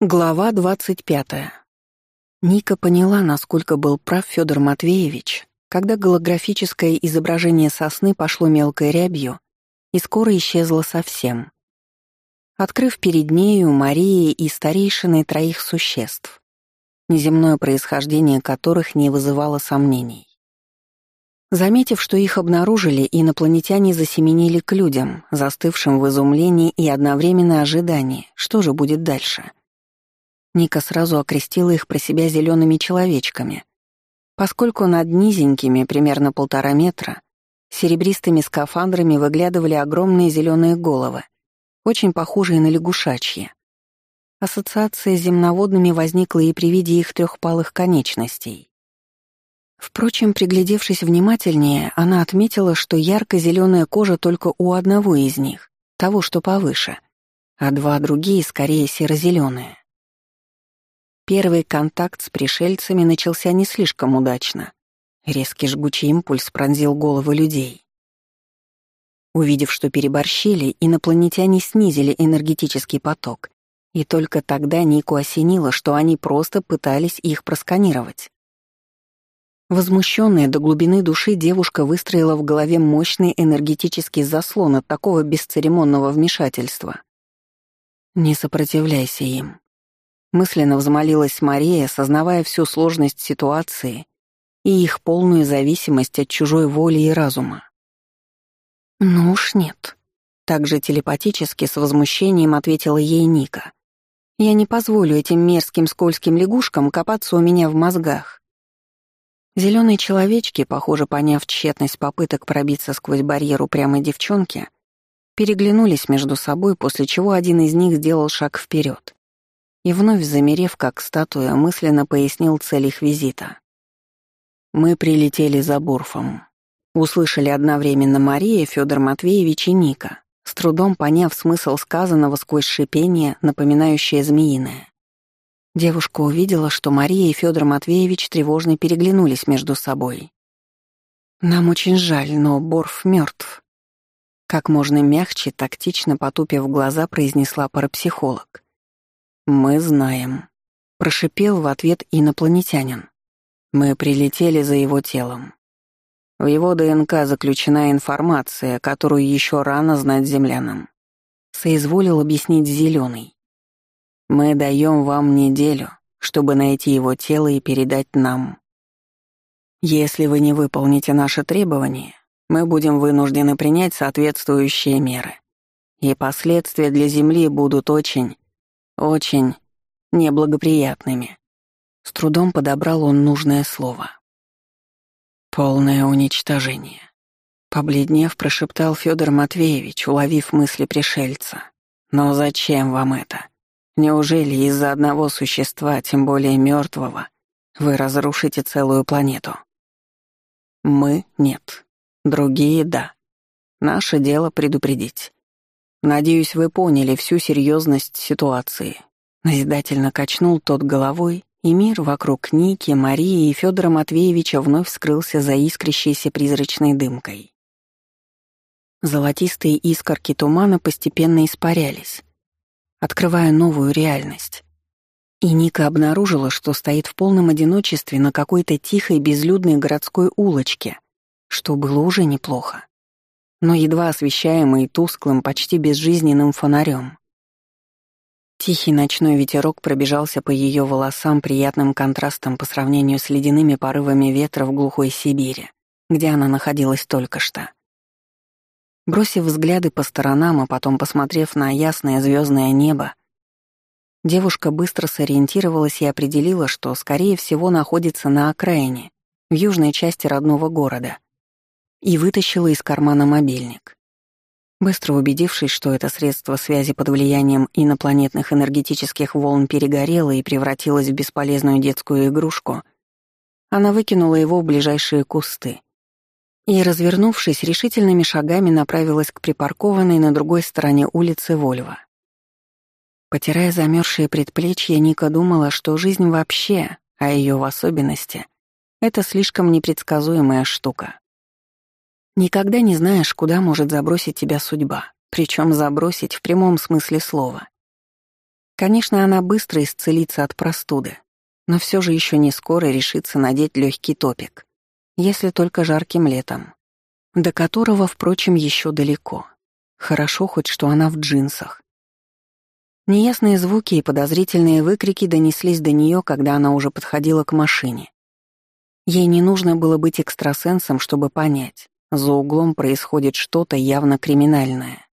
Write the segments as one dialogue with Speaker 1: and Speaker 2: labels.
Speaker 1: Глава двадцать пятая. Ника поняла, насколько был прав Федор Матвеевич, когда голографическое изображение сосны пошло мелкой рябью и скоро исчезло совсем, открыв перед нею Марии и старейшиной троих существ, неземное происхождение которых не вызывало сомнений. Заметив, что их обнаружили, инопланетяне засеменили к людям, застывшим в изумлении и одновременно ожидании, что же будет дальше — Ника сразу окрестила их про себя зелеными человечками, поскольку над низенькими, примерно полтора метра, серебристыми скафандрами выглядывали огромные зеленые головы, очень похожие на лягушачьи. Ассоциация с земноводными возникла и при виде их трехпалых конечностей. Впрочем, приглядевшись внимательнее, она отметила, что ярко-зеленая кожа только у одного из них, того, что повыше, а два другие скорее серо-зеленые. Первый контакт с пришельцами начался не слишком удачно. Резкий жгучий импульс пронзил головы людей. Увидев, что переборщили, инопланетяне снизили энергетический поток, и только тогда Нику осенило, что они просто пытались их просканировать. Возмущенная до глубины души девушка выстроила в голове мощный энергетический заслон от такого бесцеремонного вмешательства. «Не сопротивляйся им», Мысленно взмолилась Мария, осознавая всю сложность ситуации и их полную зависимость от чужой воли и разума. «Ну уж нет», — также телепатически с возмущением ответила ей Ника. «Я не позволю этим мерзким скользким лягушкам копаться у меня в мозгах». Зеленые человечки, похоже, поняв тщетность попыток пробиться сквозь барьер упрямой девчонки, переглянулись между собой, после чего один из них сделал шаг вперед и вновь замерев, как статуя, мысленно пояснил цель их визита. «Мы прилетели за Бурфом», — услышали одновременно Мария, Федор Матвеевич и Ника, с трудом поняв смысл сказанного сквозь шипение, напоминающее змеиное. Девушка увидела, что Мария и Федор Матвеевич тревожно переглянулись между собой. «Нам очень жаль, но Борф мертв. Как можно мягче, тактично потупив глаза, произнесла парапсихолог. «Мы знаем», — прошипел в ответ инопланетянин. «Мы прилетели за его телом. В его ДНК заключена информация, которую еще рано знать землянам», — соизволил объяснить Зеленый. «Мы даем вам неделю, чтобы найти его тело и передать нам. Если вы не выполните наши требования, мы будем вынуждены принять соответствующие меры. И последствия для Земли будут очень, очень неблагоприятными. С трудом подобрал он нужное слово. Полное уничтожение. Побледнев, прошептал Федор Матвеевич, уловив мысли пришельца. Но зачем вам это? Неужели из-за одного существа, тем более мертвого, вы разрушите целую планету? Мы — нет. Другие — да. Наше дело предупредить. Надеюсь, вы поняли всю серьезность ситуации. Назидательно качнул тот головой, и мир вокруг Ники, Марии и Федора Матвеевича вновь скрылся за искрящейся призрачной дымкой. Золотистые искорки тумана постепенно испарялись, открывая новую реальность. И Ника обнаружила, что стоит в полном одиночестве на какой-то тихой безлюдной городской улочке, что было уже неплохо но едва освещаемый тусклым, почти безжизненным фонарем. Тихий ночной ветерок пробежался по ее волосам приятным контрастом по сравнению с ледяными порывами ветра в глухой Сибири, где она находилась только что. Бросив взгляды по сторонам, а потом посмотрев на ясное звездное небо, девушка быстро сориентировалась и определила, что, скорее всего, находится на окраине, в южной части родного города — и вытащила из кармана мобильник. Быстро убедившись, что это средство связи под влиянием инопланетных энергетических волн перегорело и превратилось в бесполезную детскую игрушку, она выкинула его в ближайшие кусты и, развернувшись, решительными шагами направилась к припаркованной на другой стороне улицы Вольво. Потирая замерзшие предплечья, Ника думала, что жизнь вообще, а ее в особенности, это слишком непредсказуемая штука. Никогда не знаешь, куда может забросить тебя судьба, причем забросить в прямом смысле слова. Конечно, она быстро исцелится от простуды, но все же еще не скоро решится надеть легкий топик, если только жарким летом, до которого, впрочем, еще далеко. Хорошо хоть, что она в джинсах. Неясные звуки и подозрительные выкрики донеслись до нее, когда она уже подходила к машине. Ей не нужно было быть экстрасенсом, чтобы понять, за углом происходит что-то явно криминальное.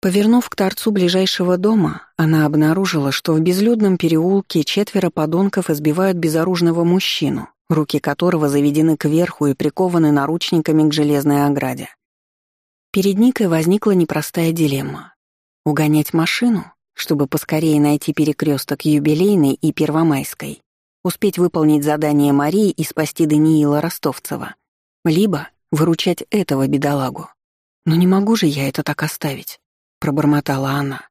Speaker 1: Повернув к торцу ближайшего дома, она обнаружила, что в безлюдном переулке четверо подонков избивают безоружного мужчину, руки которого заведены кверху и прикованы наручниками к железной ограде. Перед Никой возникла непростая дилемма. Угонять машину, чтобы поскорее найти перекресток юбилейной и первомайской, успеть выполнить задание Марии и спасти Даниила Ростовцева, либо выручать этого бедолагу. Но не могу же я это так оставить пробормотала она.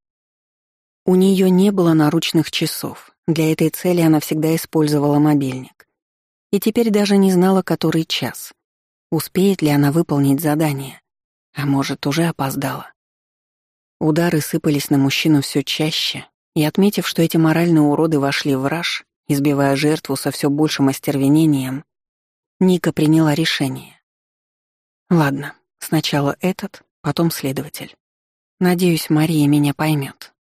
Speaker 1: У нее не было наручных часов. Для этой цели она всегда использовала мобильник. И теперь даже не знала, который час. Успеет ли она выполнить задание? А может, уже опоздала. Удары сыпались на мужчину все чаще, и, отметив, что эти моральные уроды вошли в раж, избивая жертву со все большим остервенением, Ника приняла решение. Ладно, сначала этот, потом следователь. Надеюсь, Мария меня поймет.